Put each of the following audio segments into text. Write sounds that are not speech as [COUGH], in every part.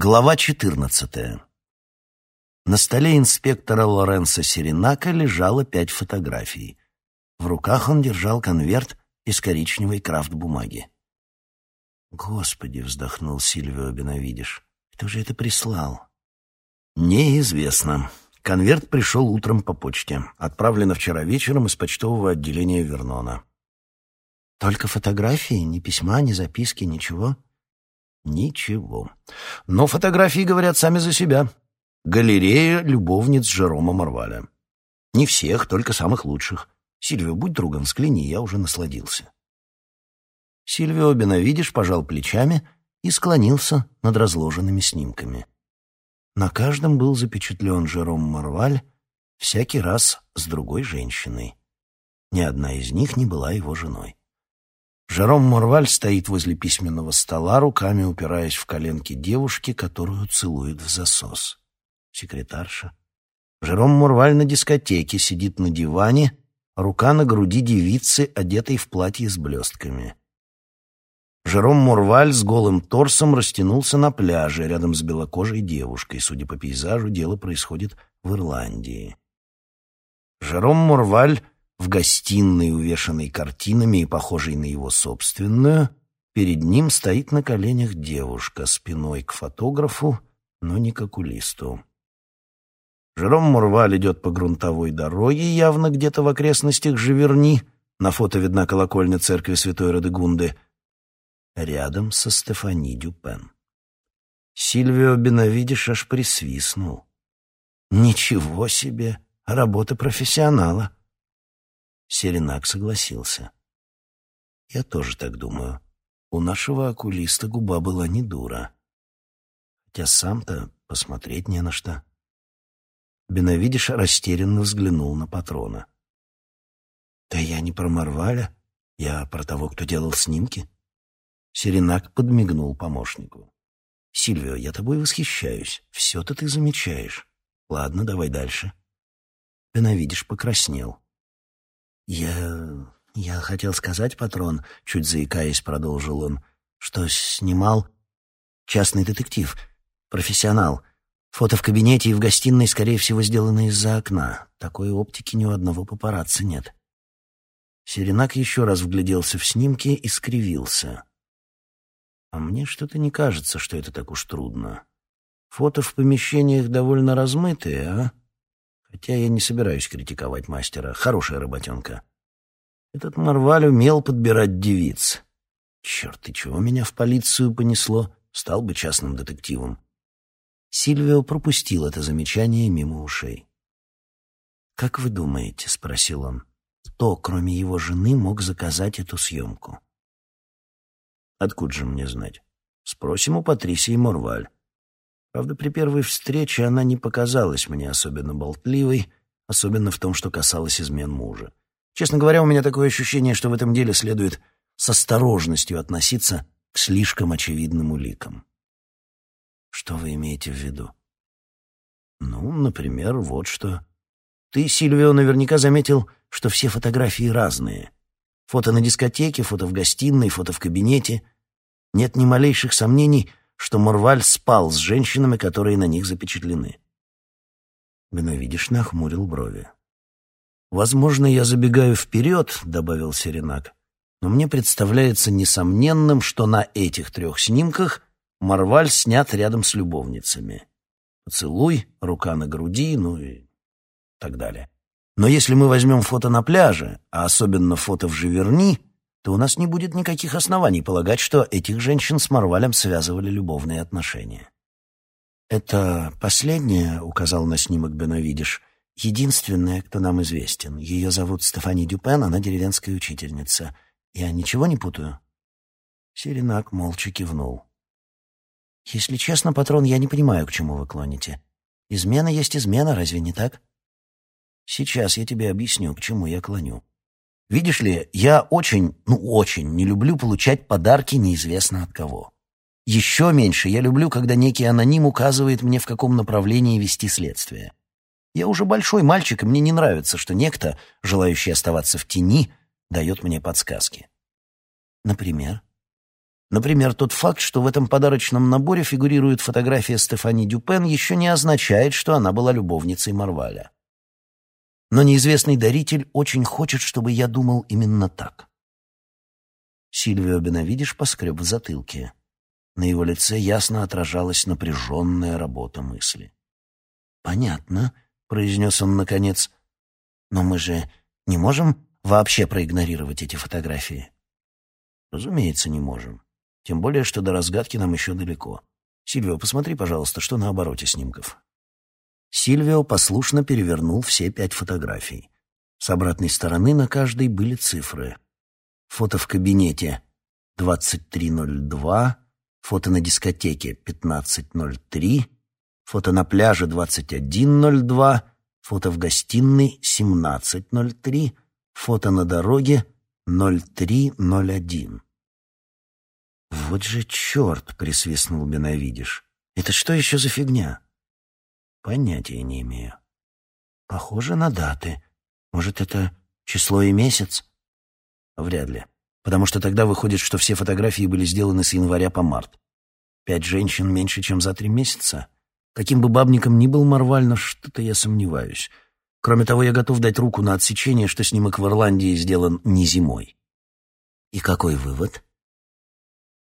Глава 14. На столе инспектора Лоренса Серенака лежало пять фотографий. В руках он держал конверт из коричневой крафт-бумаги. «Господи!» — вздохнул Сильвио Беновидиш. «Кто же это прислал?» «Неизвестно. Конверт пришел утром по почте. Отправлено вчера вечером из почтового отделения Вернона». «Только фотографии? Ни письма, ни записки, ничего?» Ничего. Но фотографии говорят сами за себя. Галерея любовниц Жерома Марваля. Не всех, только самых лучших. Сильвио, будь другом, взгляни, я уже насладился. Сильвио Беновидиш пожал плечами и склонился над разложенными снимками. На каждом был запечатлен Жером Марваль, всякий раз с другой женщиной. Ни одна из них не была его женой. Жером Морваль стоит возле письменного стола, руками упираясь в коленки девушки, которую целует в засос. Секретарша. Жером Мурваль на дискотеке сидит на диване, рука на груди девицы, одетой в платье с блестками. Жером Мурваль с голым торсом растянулся на пляже рядом с белокожей девушкой. Судя по пейзажу, дело происходит в Ирландии. Жером Мурваль в гостиной, увешанной картинами и похожей на его собственную, перед ним стоит на коленях девушка, спиной к фотографу, но не к окулисту. Жером Мурваль идет по грунтовой дороге, явно где-то в окрестностях Живерни. На фото видна колокольня церкви Святой Радегунды. Рядом со Стефани Дюпен. Сильвио Беновидиш аж присвистнул. «Ничего себе! Работа профессионала!» Серенак согласился. «Я тоже так думаю. У нашего окулиста губа была не дура. Хотя сам-то посмотреть не на что». Беновидиш растерянно взглянул на патрона. «Да я не про Марваля, я про того, кто делал снимки». Серенак подмигнул помощнику. «Сильвио, я тобой восхищаюсь. Все-то ты замечаешь. Ладно, давай дальше». Беновидиш покраснел. «Я... я хотел сказать, патрон», — чуть заикаясь, продолжил он, «что снимал частный детектив, профессионал. Фото в кабинете и в гостиной, скорее всего, сделаны из-за окна. Такой оптики ни у одного папарацци нет». Серенак еще раз вгляделся в снимки и скривился. «А мне что-то не кажется, что это так уж трудно. Фото в помещениях довольно размытые, а?» Хотя я не собираюсь критиковать мастера. Хорошая работенка. Этот Марваль умел подбирать девиц. Черт, и чего меня в полицию понесло? Стал бы частным детективом. Сильвио пропустил это замечание мимо ушей. «Как вы думаете?» — спросил он. «Кто, кроме его жены, мог заказать эту съемку?» «Откуда же мне знать? Спросим у Патрисии Морваль. Правда, при первой встрече она не показалась мне особенно болтливой, особенно в том, что касалось измен мужа. Честно говоря, у меня такое ощущение, что в этом деле следует с осторожностью относиться к слишком очевидным уликам. Что вы имеете в виду? Ну, например, вот что. Ты, Сильвио, наверняка заметил, что все фотографии разные. Фото на дискотеке, фото в гостиной, фото в кабинете. Нет ни малейших сомнений, что Морваль спал с женщинами, которые на них запечатлены. Беновидиш нахмурил брови. «Возможно, я забегаю вперед», — добавил Серенак, «но мне представляется несомненным, что на этих трех снимках Марваль снят рядом с любовницами. Поцелуй, рука на груди, ну и так далее. Но если мы возьмем фото на пляже, а особенно фото в Живерни, то у нас не будет никаких оснований полагать, что этих женщин с Марвалем связывали любовные отношения. «Это последняя», — указал на снимок Беновидиш, — «единственная, кто нам известен. Ее зовут Стефани Дюпен, она деревенская учительница. Я ничего не путаю?» Серенак молча кивнул. «Если честно, патрон, я не понимаю, к чему вы клоните. Измена есть измена, разве не так?» «Сейчас я тебе объясню, к чему я клоню. Видишь ли, я очень, ну очень не люблю получать подарки неизвестно от кого. Еще меньше я люблю, когда некий аноним указывает мне, в каком направлении вести следствие. Я уже большой мальчик, и мне не нравится, что некто, желающий оставаться в тени, дает мне подсказки. Например? Например, тот факт, что в этом подарочном наборе фигурирует фотография Стефани Дюпен, еще не означает, что она была любовницей Марваля. Но неизвестный даритель очень хочет, чтобы я думал именно так. Сильвио Бенавидиш поскреб в затылке. На его лице ясно отражалась напряженная работа мысли. «Понятно», — произнес он наконец, — «но мы же не можем вообще проигнорировать эти фотографии?» «Разумеется, не можем. Тем более, что до разгадки нам еще далеко. Сильвио, посмотри, пожалуйста, что на обороте снимков». Сильвио послушно перевернул все пять фотографий. С обратной стороны на каждой были цифры. Фото в кабинете 2302, фото на дискотеке 1503, фото на пляже 2102, фото в гостиной 1703, фото на дороге 0301. «Вот же черт!» — присвистнул Беновидиш. «Это что еще за фигня?» Понятия не имею. Похоже на даты. Может, это число и месяц? Вряд ли. Потому что тогда выходит, что все фотографии были сделаны с января по март. Пять женщин меньше, чем за три месяца. Каким бы бабником ни был Марваль, но что-то я сомневаюсь. Кроме того, я готов дать руку на отсечение, что снимок в Ирландии сделан не зимой. И какой вывод?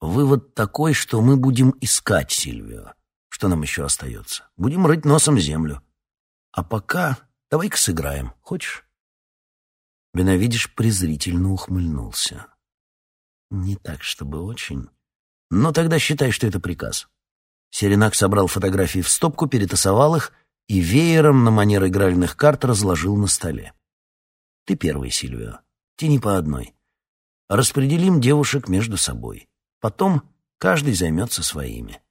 Вывод такой, что мы будем искать Сильвию. Что нам еще остается? Будем рыть носом землю. А пока давай-ка сыграем. Хочешь?» Беновидиш презрительно ухмыльнулся. «Не так, чтобы очень. Но тогда считай, что это приказ». Серенак собрал фотографии в стопку, перетасовал их и веером на манер игральных карт разложил на столе. «Ты первый, Сильвио. Тяни по одной. Распределим девушек между собой. Потом каждый займется своими.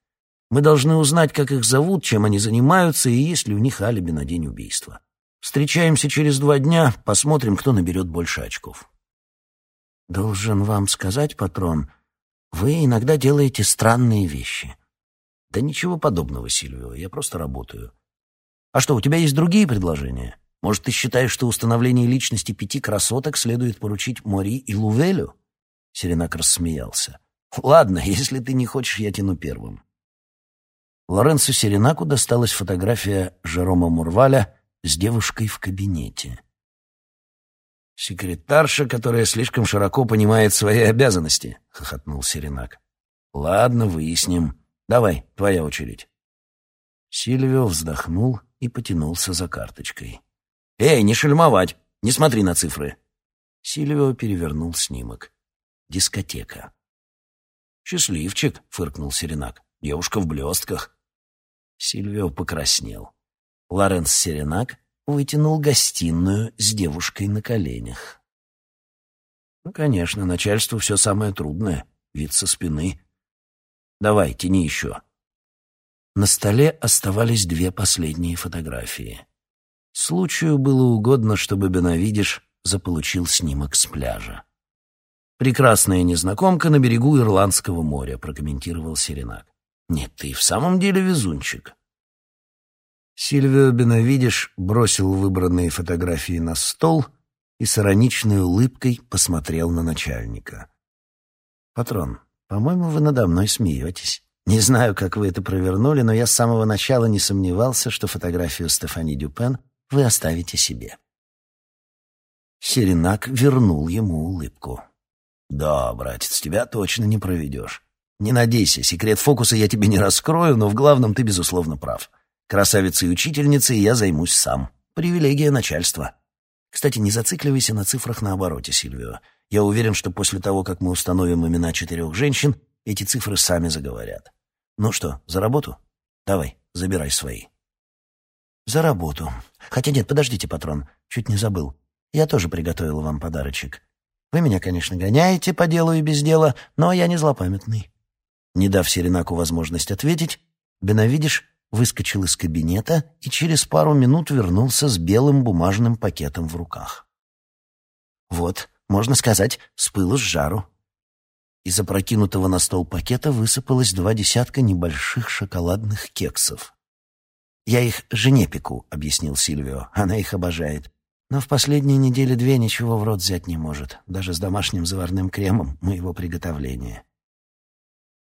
Мы должны узнать, как их зовут, чем они занимаются и есть ли у них алиби на день убийства. Встречаемся через два дня, посмотрим, кто наберет больше очков. Должен вам сказать, патрон, вы иногда делаете странные вещи. Да ничего подобного, Сильвио, я просто работаю. А что, у тебя есть другие предложения? Может, ты считаешь, что установление личности пяти красоток следует поручить Мори и Лувелю? Серенак рассмеялся. Ладно, [LAUGHS] если ты не хочешь, я тяну первым. Лоренцо Серенаку досталась фотография Жерома Мурваля с девушкой в кабинете. «Секретарша, которая слишком широко понимает свои обязанности», — хохотнул Серенак. «Ладно, выясним. Давай, твоя очередь». Сильвио вздохнул и потянулся за карточкой. «Эй, не шельмовать! Не смотри на цифры!» Сильвио перевернул снимок. Дискотека. «Счастливчик!» — фыркнул Серенак. «Девушка в блестках. Сильвио покраснел. Лоренс Серенак вытянул гостиную с девушкой на коленях. Ну, конечно, начальству все самое трудное. Вид со спины. Давай, тяни еще. На столе оставались две последние фотографии. Случаю было угодно, чтобы Беновидиш заполучил снимок с пляжа. «Прекрасная незнакомка на берегу Ирландского моря», — прокомментировал Серенак. Нет, ты в самом деле везунчик. Сильвио Беновидиш бросил выбранные фотографии на стол и с ироничной улыбкой посмотрел на начальника. «Патрон, по-моему, вы надо мной смеетесь. Не знаю, как вы это провернули, но я с самого начала не сомневался, что фотографию Стефани Дюпен вы оставите себе». Серенак вернул ему улыбку. «Да, братец, тебя точно не проведешь. Не надейся, секрет фокуса я тебе не раскрою, но в главном ты, безусловно, прав. Красавицей и учительницей я займусь сам. Привилегия начальства. Кстати, не зацикливайся на цифрах на обороте, Сильвио. Я уверен, что после того, как мы установим имена четырех женщин, эти цифры сами заговорят. Ну что, за работу? Давай, забирай свои. За работу. Хотя нет, подождите, патрон, чуть не забыл. Я тоже приготовил вам подарочек. Вы меня, конечно, гоняете по делу и без дела, но я не злопамятный. Не дав Серенаку возможность ответить, Беновидиш выскочил из кабинета и через пару минут вернулся с белым бумажным пакетом в руках. Вот, можно сказать, с пылу с жару. Из опрокинутого на стол пакета высыпалось два десятка небольших шоколадных кексов. «Я их жене пеку», — объяснил Сильвио. «Она их обожает. Но в последние недели две ничего в рот взять не может, даже с домашним заварным кремом моего приготовления.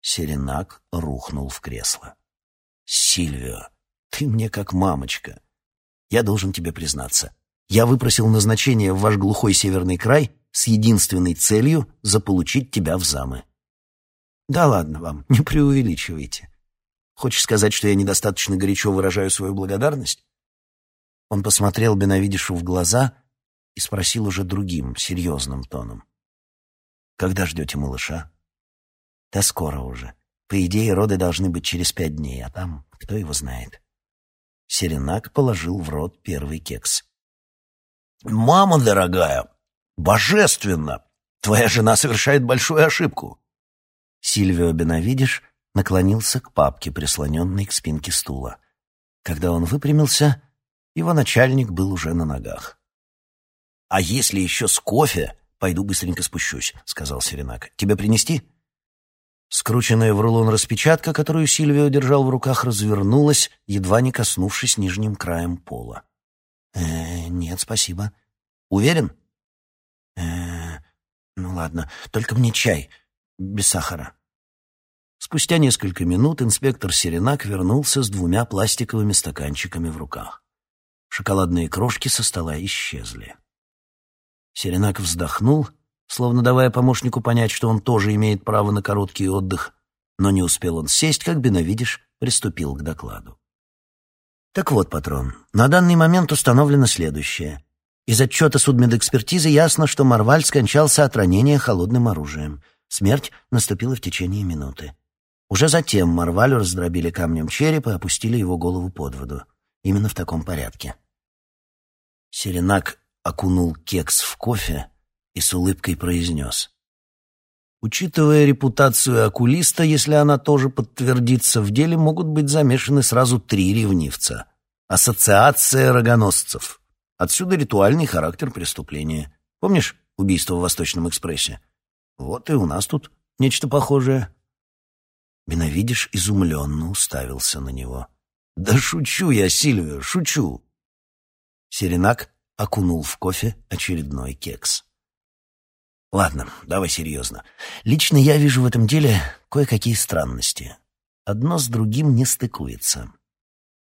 Серенак рухнул в кресло. «Сильвио, ты мне как мамочка. Я должен тебе признаться. Я выпросил назначение в ваш глухой северный край с единственной целью заполучить тебя в замы. Да ладно вам, не преувеличивайте. Хочешь сказать, что я недостаточно горячо выражаю свою благодарность? Он посмотрел Беновидишу в глаза и спросил уже другим, серьезным тоном. «Когда ждете малыша?» «Да скоро уже. По идее, роды должны быть через пять дней, а там кто его знает». Серенак положил в рот первый кекс. «Мама дорогая, божественно! Твоя жена совершает большую ошибку!» Сильвио Беновидиш наклонился к папке, прислоненной к спинке стула. Когда он выпрямился, его начальник был уже на ногах. «А если еще с кофе, пойду быстренько спущусь», — сказал Серенак. «Тебе принести?» Скрученная в рулон распечатка, которую Сильвио держал в руках, развернулась, едва не коснувшись нижним краем пола. «Э, нет, спасибо. Уверен?» «Э, ну ладно, только мне чай, без сахара». Спустя несколько минут инспектор Серенак вернулся с двумя пластиковыми стаканчиками в руках. Шоколадные крошки со стола исчезли. Серенак вздохнул, словно давая помощнику понять, что он тоже имеет право на короткий отдых, но не успел он сесть, как Беновидиш приступил к докладу. Так вот, патрон, на данный момент установлено следующее. Из отчета судмедэкспертизы ясно, что Марваль скончался от ранения холодным оружием. Смерть наступила в течение минуты. Уже затем Марвалю раздробили камнем череп и опустили его голову под воду. Именно в таком порядке. Серенак окунул кекс в кофе и с улыбкой произнес. Учитывая репутацию окулиста, если она тоже подтвердится, в деле могут быть замешаны сразу три ревнивца. Ассоциация рогоносцев. Отсюда ритуальный характер преступления. Помнишь убийство в Восточном экспрессе? Вот и у нас тут нечто похожее. Беновидиш изумленно уставился на него. «Да шучу я, Сильвио, шучу!» Серенак окунул в кофе очередной кекс. Ладно, давай серьезно. Лично я вижу в этом деле кое-какие странности. Одно с другим не стыкуется.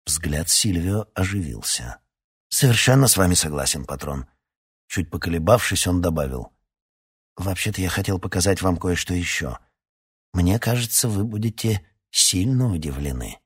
Взгляд Сильвио оживился. Совершенно с вами согласен, патрон. Чуть поколебавшись, он добавил. Вообще-то я хотел показать вам кое-что еще. Мне кажется, вы будете сильно удивлены.